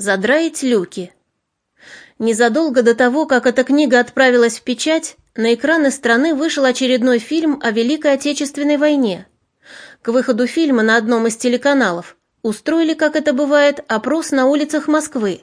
Задраить люки. Незадолго до того, как эта книга отправилась в печать, на экраны страны вышел очередной фильм о Великой Отечественной войне. К выходу фильма на одном из телеканалов устроили, как это бывает, опрос на улицах Москвы.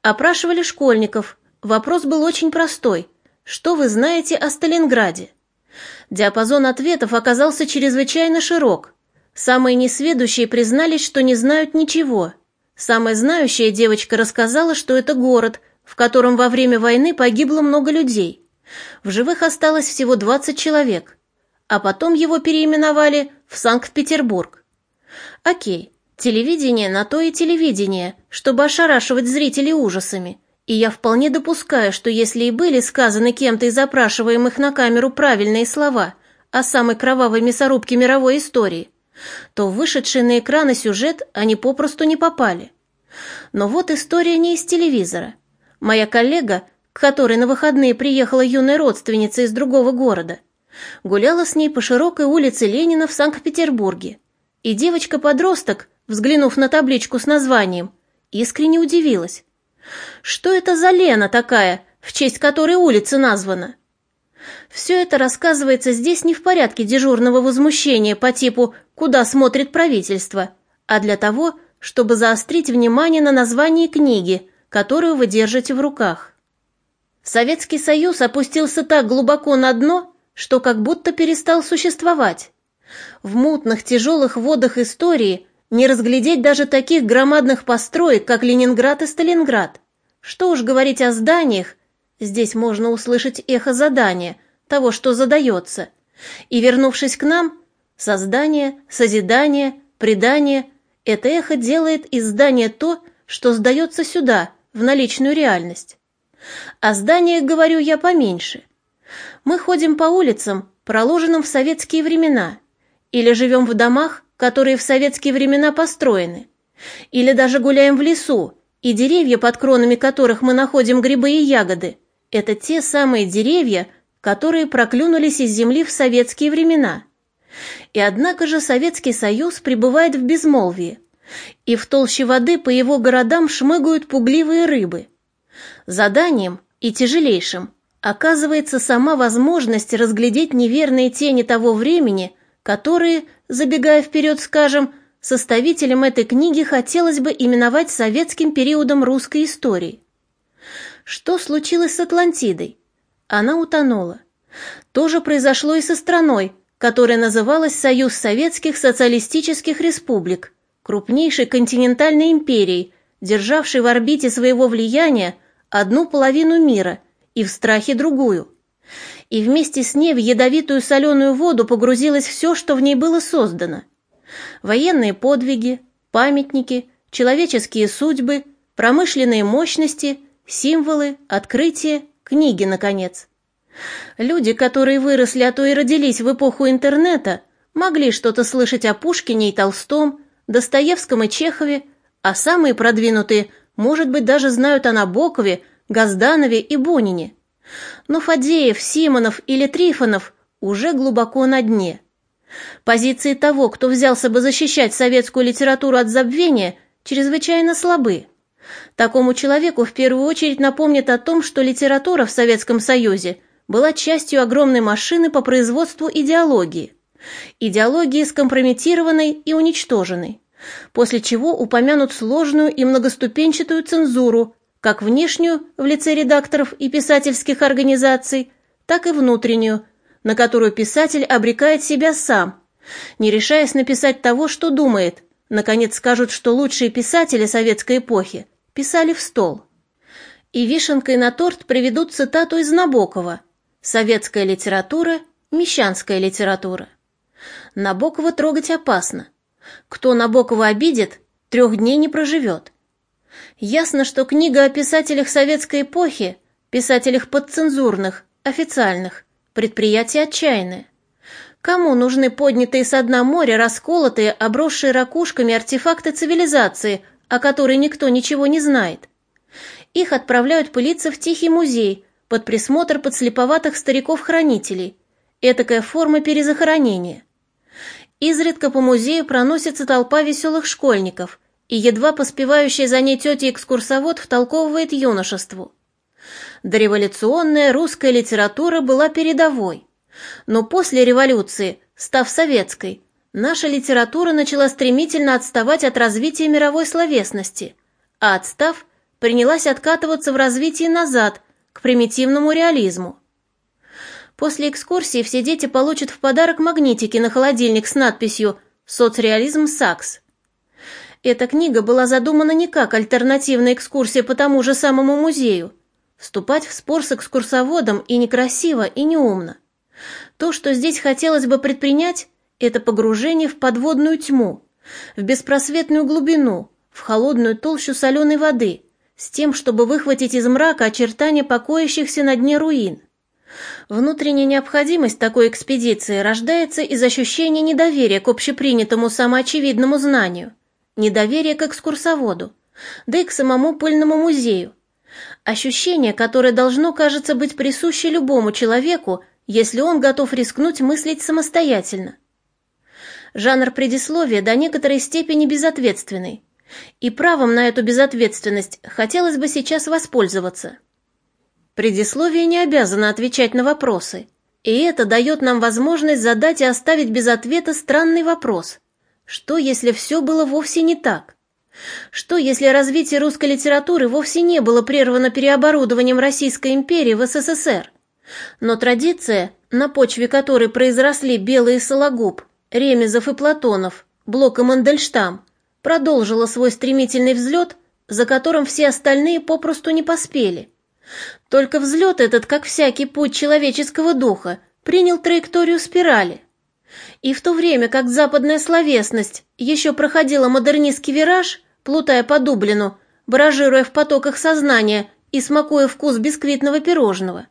Опрашивали школьников. Вопрос был очень простой. Что вы знаете о Сталинграде? Диапазон ответов оказался чрезвычайно широк. Самые несведущие признались, что не знают ничего – Самая знающая девочка рассказала, что это город, в котором во время войны погибло много людей. В живых осталось всего 20 человек, а потом его переименовали в Санкт-Петербург. Окей, телевидение на то и телевидение, чтобы ошарашивать зрителей ужасами. И я вполне допускаю, что если и были сказаны кем-то из запрашиваемых на камеру правильные слова о самой кровавой мясорубке мировой истории, то в вышедший на экраны сюжет они попросту не попали. Но вот история не из телевизора. Моя коллега, к которой на выходные приехала юная родственница из другого города, гуляла с ней по широкой улице Ленина в Санкт-Петербурге. И девочка-подросток, взглянув на табличку с названием, искренне удивилась. Что это за Лена такая, в честь которой улица названа? Все это рассказывается здесь не в порядке дежурного возмущения по типу «куда смотрит правительство», а для того, чтобы заострить внимание на названии книги, которую вы держите в руках. Советский Союз опустился так глубоко на дно, что как будто перестал существовать. В мутных тяжелых водах истории не разглядеть даже таких громадных построек, как Ленинград и Сталинград. Что уж говорить о зданиях, здесь можно услышать эхо задания, того, что задается. И, вернувшись к нам, создание, созидание, предание, это эхо делает из здания то, что сдается сюда, в наличную реальность. О зданиях говорю я поменьше. Мы ходим по улицам, проложенным в советские времена, или живем в домах, которые в советские времена построены, или даже гуляем в лесу, и деревья, под кронами которых мы находим грибы и ягоды, это те самые деревья, которые проклюнулись из земли в советские времена. И однако же Советский Союз пребывает в безмолвии, и в толще воды по его городам шмыгают пугливые рыбы. Заданием, и тяжелейшим, оказывается сама возможность разглядеть неверные тени того времени, которые, забегая вперед, скажем, составителям этой книги хотелось бы именовать советским периодом русской истории. Что случилось с Атлантидой? Она утонула. То же произошло и со страной, которая называлась Союз Советских Социалистических Республик, крупнейшей континентальной империей, державшей в орбите своего влияния одну половину мира и в страхе другую. И вместе с ней в ядовитую соленую воду погрузилось все, что в ней было создано. Военные подвиги, памятники, человеческие судьбы, промышленные мощности, символы, открытия, Книги, наконец. Люди, которые выросли, а то и родились в эпоху интернета, могли что-то слышать о Пушкине и Толстом, Достоевском и Чехове, а самые продвинутые, может быть, даже знают о Набокове, Газданове и Бунине. Но Фадеев, Симонов или Трифонов уже глубоко на дне. Позиции того, кто взялся бы защищать советскую литературу от забвения, чрезвычайно слабы. Такому человеку в первую очередь напомнит о том, что литература в Советском Союзе была частью огромной машины по производству идеологии. Идеологии скомпрометированной и уничтоженной, после чего упомянут сложную и многоступенчатую цензуру, как внешнюю в лице редакторов и писательских организаций, так и внутреннюю, на которую писатель обрекает себя сам, не решаясь написать того, что думает. Наконец скажут, что лучшие писатели советской эпохи писали в стол. И вишенкой на торт приведут цитату из Набокова «Советская литература – мещанская литература». Набокова трогать опасно. Кто Набокова обидит, трех дней не проживет. Ясно, что книга о писателях советской эпохи, писателях подцензурных, официальных, предприятие отчаянное. Кому нужны поднятые со дна моря, расколотые, обросшие ракушками артефакты цивилизации, о которой никто ничего не знает. Их отправляют пылиться в тихий музей под присмотр подслеповатых стариков-хранителей. Этакая форма перезахоронения. Изредка по музею проносится толпа веселых школьников, и едва поспевающая за ней тетя-экскурсовод втолковывает юношеству. Дореволюционная русская литература была передовой, но после революции, став советской, наша литература начала стремительно отставать от развития мировой словесности, а отстав, принялась откатываться в развитии назад, к примитивному реализму. После экскурсии все дети получат в подарок магнитики на холодильник с надписью «Соцреализм САКС». Эта книга была задумана не как альтернативная экскурсия по тому же самому музею. Вступать в спор с экскурсоводом и некрасиво, и неумно. То, что здесь хотелось бы предпринять, это погружение в подводную тьму, в беспросветную глубину, в холодную толщу соленой воды, с тем, чтобы выхватить из мрака очертания покоящихся на дне руин. Внутренняя необходимость такой экспедиции рождается из ощущения недоверия к общепринятому самоочевидному знанию, недоверия к экскурсоводу, да и к самому пыльному музею. Ощущение, которое должно, кажется, быть присуще любому человеку, если он готов рискнуть мыслить самостоятельно. Жанр предисловия до некоторой степени безответственный, и правом на эту безответственность хотелось бы сейчас воспользоваться. Предисловие не обязано отвечать на вопросы, и это дает нам возможность задать и оставить без ответа странный вопрос. Что, если все было вовсе не так? Что, если развитие русской литературы вовсе не было прервано переоборудованием Российской империи в СССР? Но традиция, на почве которой произросли Белые Сологуб, Ремезов и Платонов, Блок и Мандельштам, продолжила свой стремительный взлет, за которым все остальные попросту не поспели. Только взлет этот, как всякий путь человеческого духа, принял траекторию спирали. И в то время как западная словесность еще проходила модернистский вираж, плутая по Дублину, баражируя в потоках сознания и смакуя вкус бисквитного пирожного,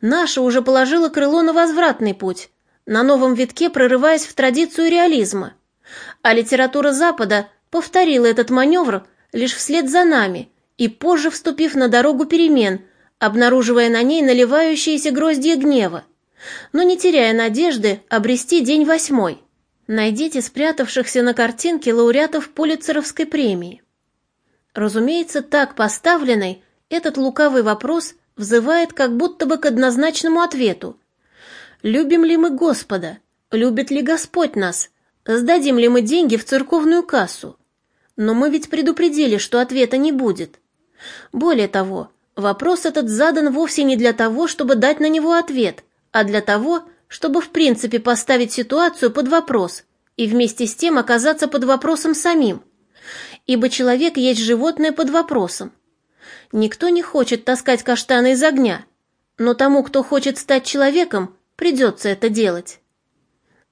наша уже положила крыло на возвратный путь, на новом витке прорываясь в традицию реализма. А литература Запада повторила этот маневр лишь вслед за нами и позже вступив на дорогу перемен, обнаруживая на ней наливающиеся гроздья гнева, но не теряя надежды обрести день восьмой. Найдите спрятавшихся на картинке лауреатов Пулитцеровской премии. Разумеется, так поставленный, этот лукавый вопрос взывает как будто бы к однозначному ответу. Любим ли мы Господа? Любит ли Господь нас? Сдадим ли мы деньги в церковную кассу? Но мы ведь предупредили, что ответа не будет. Более того, вопрос этот задан вовсе не для того, чтобы дать на него ответ, а для того, чтобы в принципе поставить ситуацию под вопрос и вместе с тем оказаться под вопросом самим. Ибо человек есть животное под вопросом. Никто не хочет таскать каштаны из огня, но тому, кто хочет стать человеком, придется это делать.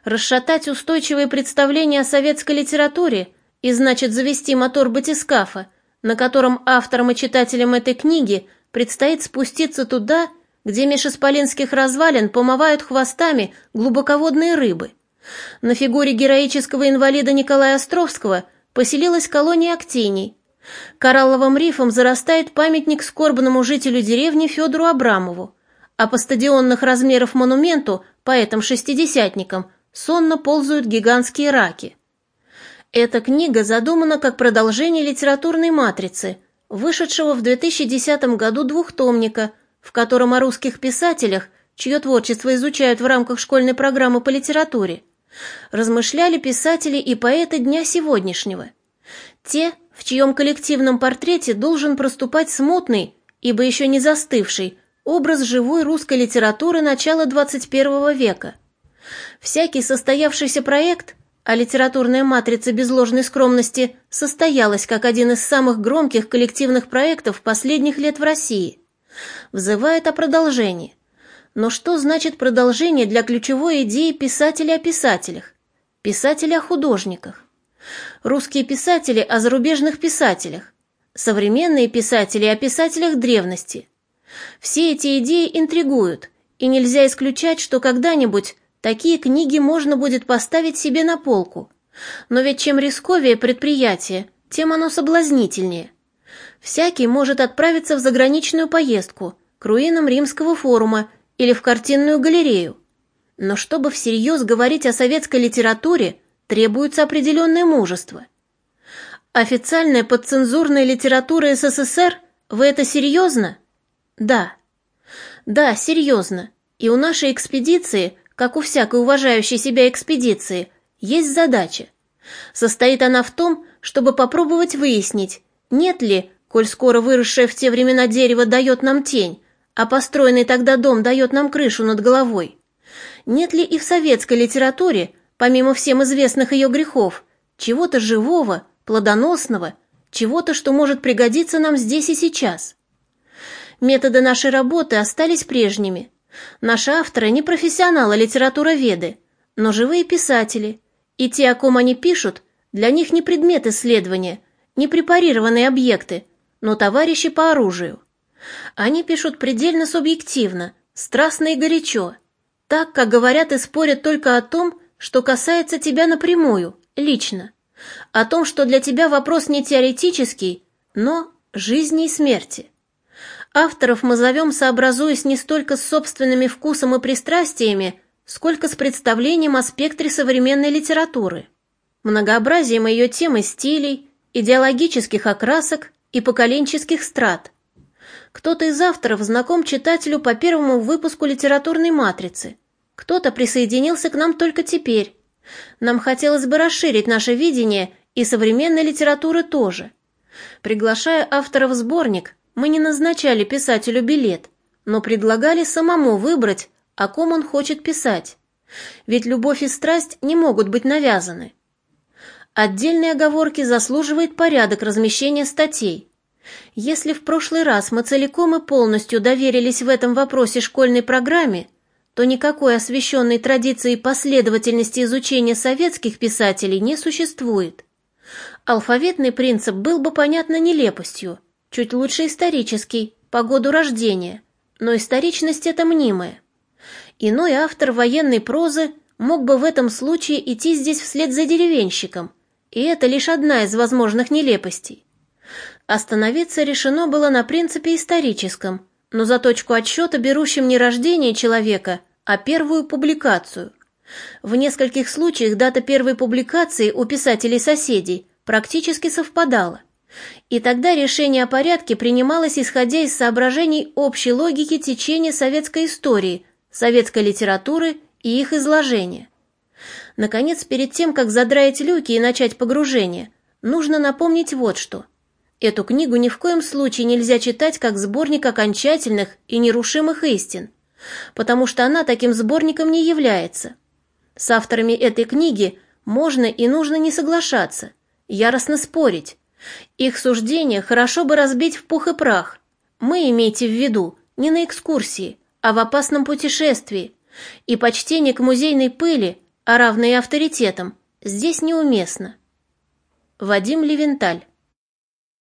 Расшатать устойчивые представления о советской литературе и значит завести мотор батискафа, на котором авторам и читателям этой книги предстоит спуститься туда, где меж исполинских развалин помывают хвостами глубоководные рыбы. На фигуре героического инвалида Николая Островского поселилась колония актиний. Коралловым рифом зарастает памятник скорбному жителю деревни Федору Абрамову, а по стадионных размеров монументу, поэтам-шестидесятникам, сонно ползают гигантские раки. Эта книга задумана как продолжение литературной матрицы, вышедшего в 2010 году двухтомника, в котором о русских писателях, чье творчество изучают в рамках школьной программы по литературе, размышляли писатели и поэты дня сегодняшнего. Те, в чьем коллективном портрете должен проступать смутный, ибо еще не застывший, образ живой русской литературы начала XXI века. Всякий состоявшийся проект а литературная матрица без ложной скромности состоялась как один из самых громких коллективных проектов последних лет в России. Взывает о продолжении. Но что значит продолжение для ключевой идеи писателя о писателях? Писателя о художниках. Русские писатели о зарубежных писателях. Современные писатели о писателях древности. Все эти идеи интригуют, и нельзя исключать, что когда-нибудь Такие книги можно будет поставить себе на полку. Но ведь чем рисковее предприятие, тем оно соблазнительнее. Всякий может отправиться в заграничную поездку, к руинам римского форума или в картинную галерею. Но чтобы всерьез говорить о советской литературе, требуется определенное мужество. Официальная подцензурная литература СССР? Вы это серьезно? Да. Да, серьезно. И у нашей экспедиции, как у всякой уважающей себя экспедиции, есть задача. Состоит она в том, чтобы попробовать выяснить, нет ли, коль скоро выросшее в те времена дерево дает нам тень, а построенный тогда дом дает нам крышу над головой, нет ли и в советской литературе, помимо всем известных ее грехов, чего-то живого, плодоносного, чего-то, что может пригодиться нам здесь и сейчас. Методы нашей работы остались прежними. Наши авторы не профессионалы литературоведы, но живые писатели, и те, о ком они пишут, для них не предмет исследования, не препарированные объекты, но товарищи по оружию. Они пишут предельно субъективно, страстно и горячо, так, как говорят и спорят только о том, что касается тебя напрямую, лично о том, что для тебя вопрос не теоретический, но жизни и смерти. Авторов мы зовем, сообразуясь не столько с собственными вкусом и пристрастиями, сколько с представлением о спектре современной литературы, многообразием ее тем и стилей, идеологических окрасок и поколенческих страт. Кто-то из авторов знаком читателю по первому выпуску литературной матрицы, кто-то присоединился к нам только теперь, нам хотелось бы расширить наше видение и современной литературы тоже. Приглашая автора в сборник, мы не назначали писателю билет, но предлагали самому выбрать, о ком он хочет писать. Ведь любовь и страсть не могут быть навязаны. Отдельные оговорки заслуживает порядок размещения статей. Если в прошлый раз мы целиком и полностью доверились в этом вопросе школьной программе, то никакой освященной традиции последовательности изучения советских писателей не существует. Алфавитный принцип был бы понятно нелепостью, чуть лучше исторический, по году рождения, но историчность это мнимая. Иной автор военной прозы мог бы в этом случае идти здесь вслед за деревенщиком, и это лишь одна из возможных нелепостей. Остановиться решено было на принципе историческом, но за точку отсчета берущим не рождение человека, а первую публикацию. В нескольких случаях дата первой публикации у писателей-соседей практически совпадала. И тогда решение о порядке принималось исходя из соображений общей логики течения советской истории, советской литературы и их изложения. Наконец, перед тем, как задраить люки и начать погружение, нужно напомнить вот что – Эту книгу ни в коем случае нельзя читать как сборник окончательных и нерушимых истин, потому что она таким сборником не является. С авторами этой книги можно и нужно не соглашаться, яростно спорить. Их суждения хорошо бы разбить в пух и прах. Мы, имейте в виду, не на экскурсии, а в опасном путешествии, и почтение к музейной пыли, а равное авторитетам, здесь неуместно. Вадим Левенталь